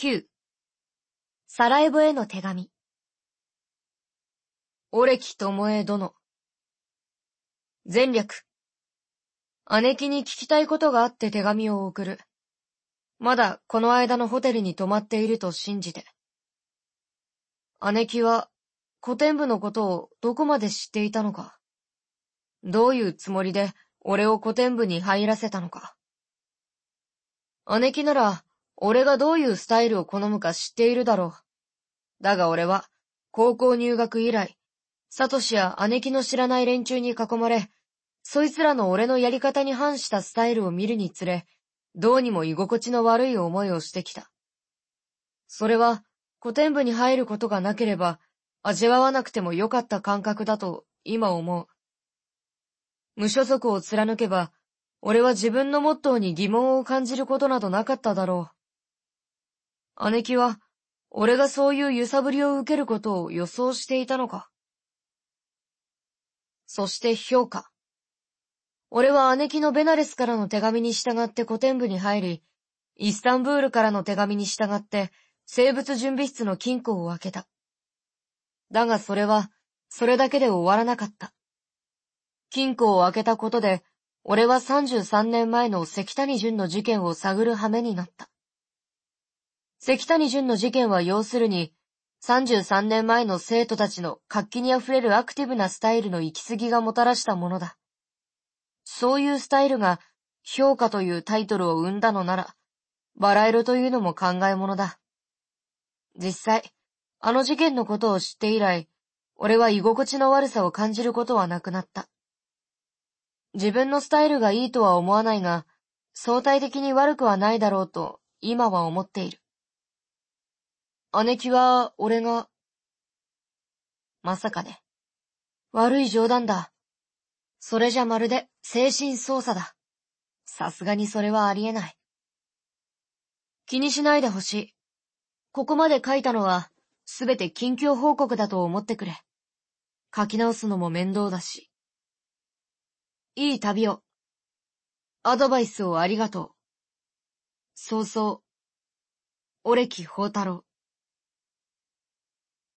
9サラエボへの手紙オレキトエ殿前略姉貴に聞きたいことがあって手紙を送る。まだこの間のホテルに泊まっていると信じて。姉貴は古典部のことをどこまで知っていたのか。どういうつもりで俺を古典部に入らせたのか。姉貴なら俺がどういうスタイルを好むか知っているだろう。だが俺は、高校入学以来、サトシや姉貴の知らない連中に囲まれ、そいつらの俺のやり方に反したスタイルを見るにつれ、どうにも居心地の悪い思いをしてきた。それは、古典部に入ることがなければ、味わわなくてもよかった感覚だと、今思う。無所属を貫けば、俺は自分のモットーに疑問を感じることなどなかっただろう。姉貴は、俺がそういう揺さぶりを受けることを予想していたのか。そして評価。俺は姉貴のベナレスからの手紙に従って古典部に入り、イスタンブールからの手紙に従って生物準備室の金庫を開けた。だがそれは、それだけで終わらなかった。金庫を開けたことで、俺は33年前の石谷淳の事件を探る羽目になった。関谷淳の事件は要するに、33年前の生徒たちの活気に溢れるアクティブなスタイルの行き過ぎがもたらしたものだ。そういうスタイルが評価というタイトルを生んだのなら、バラ色というのも考え物だ。実際、あの事件のことを知って以来、俺は居心地の悪さを感じることはなくなった。自分のスタイルがいいとは思わないが、相対的に悪くはないだろうと今は思っている。姉貴は、俺が、まさかね。悪い冗談だ。それじゃまるで精神操作だ。さすがにそれはありえない。気にしないでほしい。ここまで書いたのは、すべて近況報告だと思ってくれ。書き直すのも面倒だし。いい旅を。アドバイスをありがとう。そうそう。オレキ宝太郎。